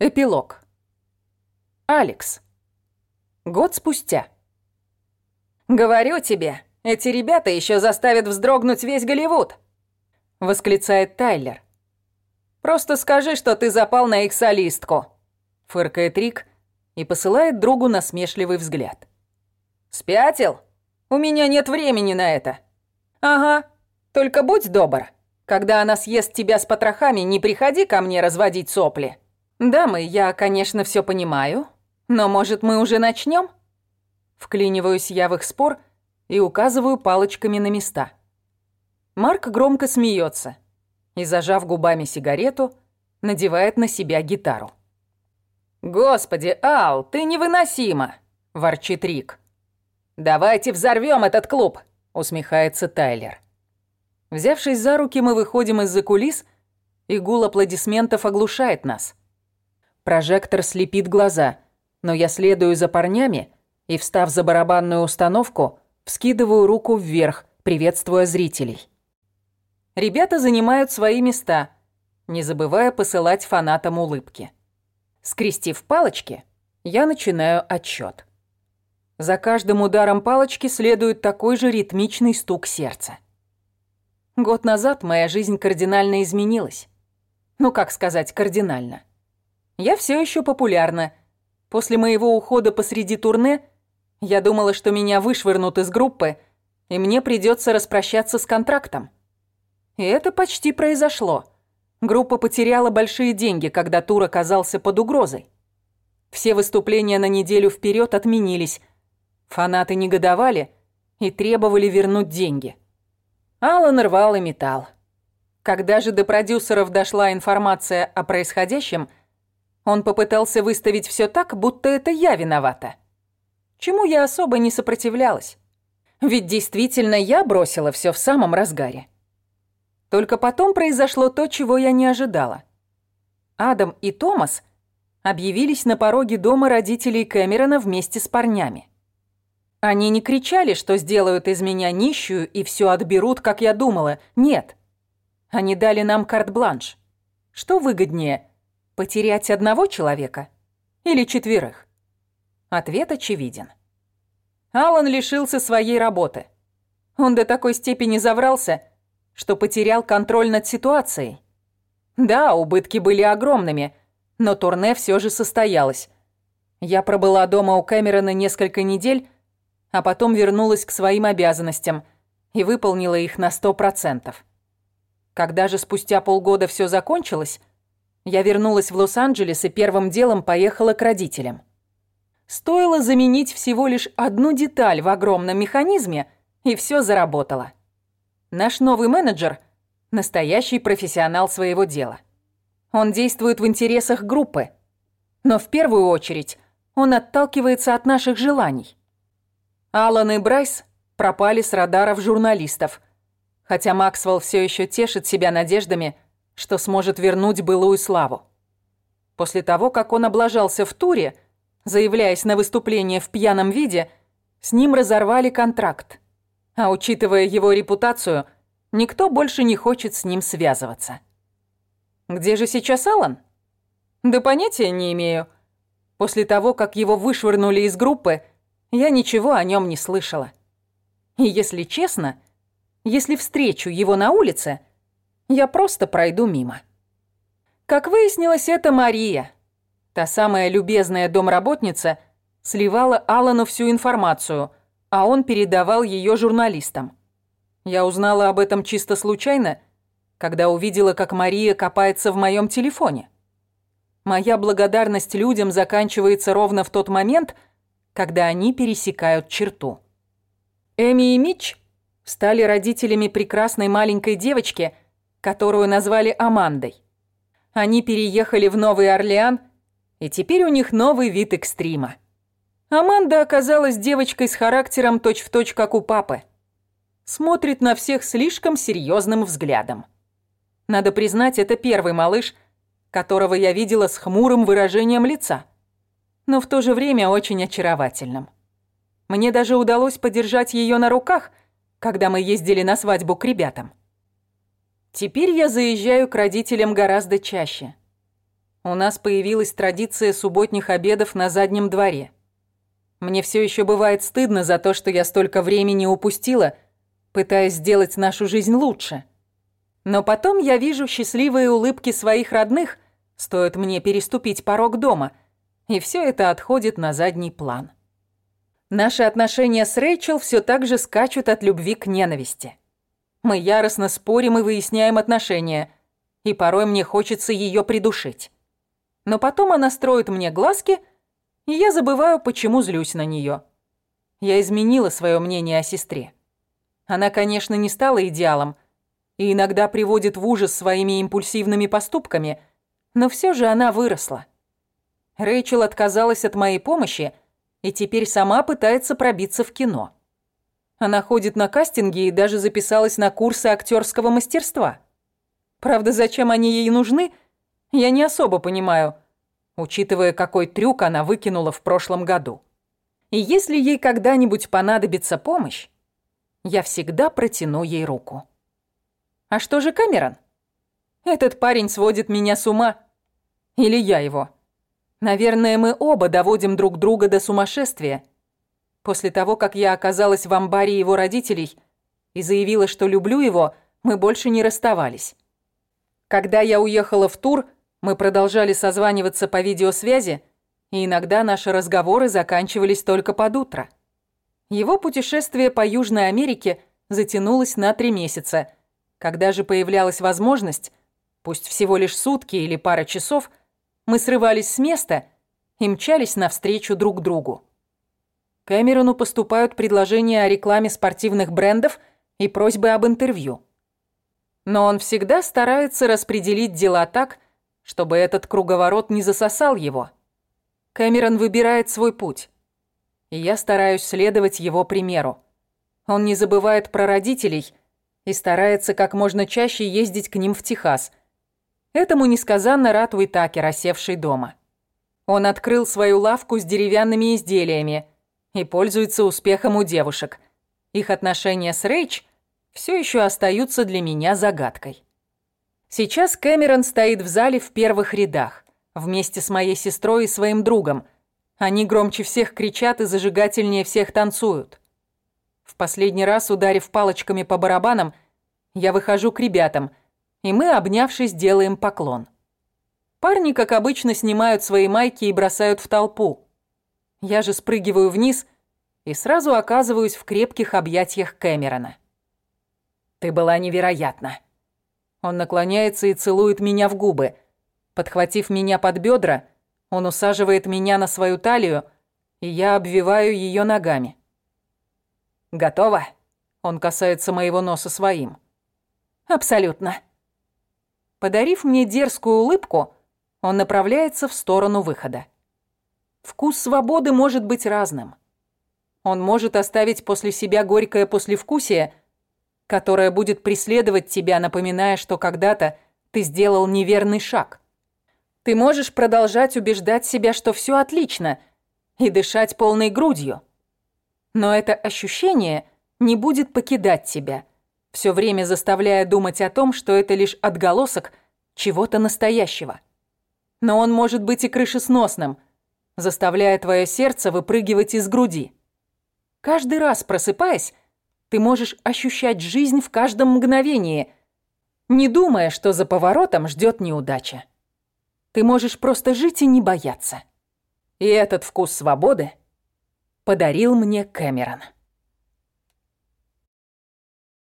Эпилог. Алекс. Год спустя. «Говорю тебе, эти ребята еще заставят вздрогнуть весь Голливуд!» Восклицает Тайлер. «Просто скажи, что ты запал на их солистку!» Фыркает Рик и посылает другу насмешливый взгляд. «Спятил? У меня нет времени на это!» «Ага, только будь добр, когда она съест тебя с потрохами, не приходи ко мне разводить сопли!» «Дамы, я, конечно, все понимаю, но, может, мы уже начнем? Вклиниваюсь я в их спор и указываю палочками на места. Марк громко смеется и, зажав губами сигарету, надевает на себя гитару. «Господи, Ал, ты невыносима!» – ворчит Рик. «Давайте взорвем этот клуб!» – усмехается Тайлер. Взявшись за руки, мы выходим из-за кулис, и гул аплодисментов оглушает нас. Прожектор слепит глаза, но я следую за парнями и, встав за барабанную установку, вскидываю руку вверх, приветствуя зрителей. Ребята занимают свои места, не забывая посылать фанатам улыбки. Скрестив палочки, я начинаю отсчет. За каждым ударом палочки следует такой же ритмичный стук сердца. Год назад моя жизнь кардинально изменилась. Ну, как сказать, кардинально. Я все еще популярна. После моего ухода посреди турне я думала, что меня вышвырнут из группы, и мне придется распрощаться с контрактом. И это почти произошло. Группа потеряла большие деньги, когда тур оказался под угрозой. Все выступления на неделю вперед отменились. Фанаты негодовали и требовали вернуть деньги. Алан рвал и металл. Когда же до продюсеров дошла информация о происходящем, он попытался выставить все так, будто это я виновата. Чему я особо не сопротивлялась. Ведь действительно я бросила все в самом разгаре. Только потом произошло то, чего я не ожидала. Адам и Томас объявились на пороге дома родителей Кэмерона вместе с парнями. Они не кричали, что сделают из меня нищую и все отберут, как я думала. Нет. Они дали нам карт-бланш. Что выгоднее, Потерять одного человека или четверых? Ответ очевиден. Алан лишился своей работы. Он до такой степени заврался, что потерял контроль над ситуацией. Да, убытки были огромными, но турне все же состоялось. Я пробыла дома у Кэмерона несколько недель, а потом вернулась к своим обязанностям и выполнила их на сто процентов. Когда же спустя полгода все закончилось, я вернулась в Лос-Анджелес и первым делом поехала к родителям. Стоило заменить всего лишь одну деталь в огромном механизме, и все заработало. Наш новый менеджер – настоящий профессионал своего дела. Он действует в интересах группы, но в первую очередь он отталкивается от наших желаний. Алан и Брайс пропали с радаров журналистов, хотя Максвелл все еще тешит себя надеждами – что сможет вернуть былую славу. После того, как он облажался в туре, заявляясь на выступление в пьяном виде, с ним разорвали контракт. А учитывая его репутацию, никто больше не хочет с ним связываться. Где же сейчас Алан? Да понятия не имею. После того, как его вышвырнули из группы, я ничего о нем не слышала. И если честно, если встречу его на улице – я просто пройду мимо. Как выяснилось, это Мария. Та самая любезная домработница сливала Алану всю информацию, а он передавал ее журналистам. Я узнала об этом чисто случайно, когда увидела, как Мария копается в моем телефоне. Моя благодарность людям заканчивается ровно в тот момент, когда они пересекают черту. Эми и Митч стали родителями прекрасной маленькой девочки – которую назвали Амандой. Они переехали в Новый Орлеан, и теперь у них новый вид экстрима. Аманда оказалась девочкой с характером точь-в-точь, точь, как у папы. Смотрит на всех слишком серьезным взглядом. Надо признать, это первый малыш, которого я видела с хмурым выражением лица, но в то же время очень очаровательным. Мне даже удалось подержать ее на руках, когда мы ездили на свадьбу к ребятам. Теперь я заезжаю к родителям гораздо чаще. У нас появилась традиция субботних обедов на заднем дворе. Мне все еще бывает стыдно за то, что я столько времени упустила, пытаясь сделать нашу жизнь лучше. Но потом я вижу счастливые улыбки своих родных, стоит мне переступить порог дома, и все это отходит на задний план. Наши отношения с Рэйчел все так же скачут от любви к ненависти. Мы яростно спорим и выясняем отношения, и порой мне хочется ее придушить. Но потом она строит мне глазки, и я забываю, почему злюсь на нее. Я изменила свое мнение о сестре. Она, конечно, не стала идеалом и иногда приводит в ужас своими импульсивными поступками, но все же она выросла. Рэйчел отказалась от моей помощи – и теперь сама пытается пробиться в кино. Она ходит на кастинги и даже записалась на курсы актерского мастерства. Правда, зачем они ей нужны, я не особо понимаю, учитывая, какой трюк она выкинула в прошлом году. И если ей когда-нибудь понадобится помощь, я всегда протяну ей руку. А что же Кэмерон? Этот парень сводит меня с ума. Или я его. Наверное, мы оба доводим друг друга до сумасшествия. После того, как я оказалась в амбаре его родителей и заявила, что люблю его, мы больше не расставались. Когда я уехала в тур, мы продолжали созваниваться по видеосвязи, и иногда наши разговоры заканчивались только под утро. Его путешествие по Южной Америке затянулось на три месяца. Когда же появлялась возможность, пусть всего лишь сутки или пара часов, мы срывались с места и мчались навстречу друг другу. Кэмерону поступают предложения о рекламе спортивных брендов и просьбы об интервью. Но он всегда старается распределить дела так, чтобы этот круговорот не засосал его. Кэмерон выбирает свой путь, и я стараюсь следовать его примеру. Он не забывает про родителей и старается как можно чаще ездить к ним в Техас – Этому несказанно рад Уитакер, осевший дома. Он открыл свою лавку с деревянными изделиями и пользуется успехом у девушек. Их отношения с Рейч все еще остаются для меня загадкой. Сейчас Кэмерон стоит в зале в первых рядах, вместе с моей сестрой и своим другом. Они громче всех кричат и зажигательнее всех танцуют. В последний раз, ударив палочками по барабанам, я выхожу к ребятам – и мы, обнявшись, делаем поклон. Парни, как обычно, снимают свои майки и бросают в толпу. Я же спрыгиваю вниз и сразу оказываюсь в крепких объятиях Кэмерона. «Ты была невероятна». Он наклоняется и целует меня в губы. Подхватив меня под бедра, он усаживает меня на свою талию, и я обвиваю ее ногами. «Готово?» Он касается моего носа своим. «Абсолютно». Подарив мне дерзкую улыбку, он направляется в сторону выхода. Вкус свободы может быть разным. Он может оставить после себя горькое послевкусие, которое будет преследовать тебя, напоминая, что когда-то ты сделал неверный шаг. Ты можешь продолжать убеждать себя, что все отлично, и дышать полной грудью. Но это ощущение не будет покидать тебя – все время заставляя думать о том, что это лишь отголосок чего-то настоящего. Но он может быть и крышесносным, заставляя твое сердце выпрыгивать из груди. Каждый раз просыпаясь, ты можешь ощущать жизнь в каждом мгновении, не думая, что за поворотом ждет неудача. Ты можешь просто жить и не бояться. И этот вкус свободы подарил мне Кэмерон.